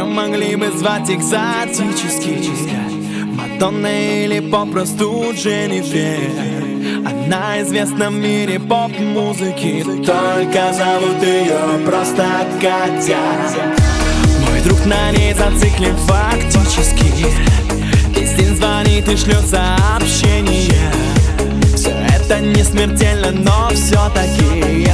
Ее могли бы звать экзотически Мадонна или попросту Дженнифер? Она известна в мире поп-музыки. Только зовут ее просто Катя. Мой друг на ней зациклен фактически. День звонит и шлет сообщения. Все это не смертельно, но все-таки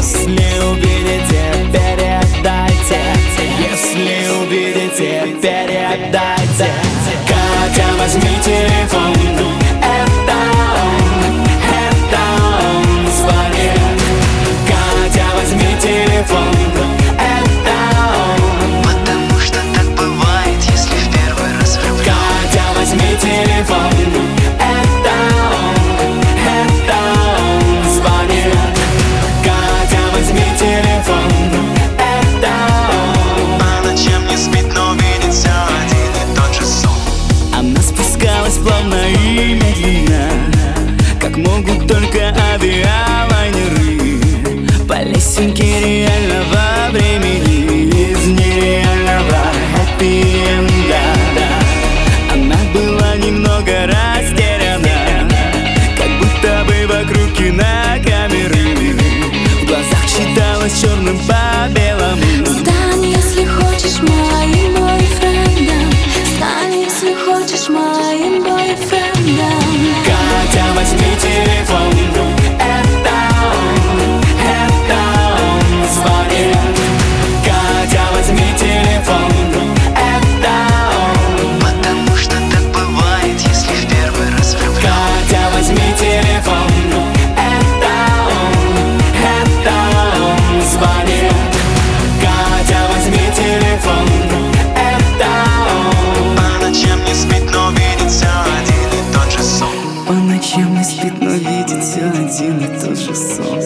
черным по белому. Стань, если хочешь моим бойфрендом. Стань, если хочешь моим бойфрендом. Катя, возьми телефон но видит все один и тот же сон.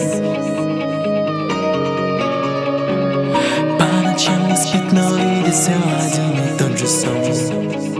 По ночам не спит, но видит все один и тот же сон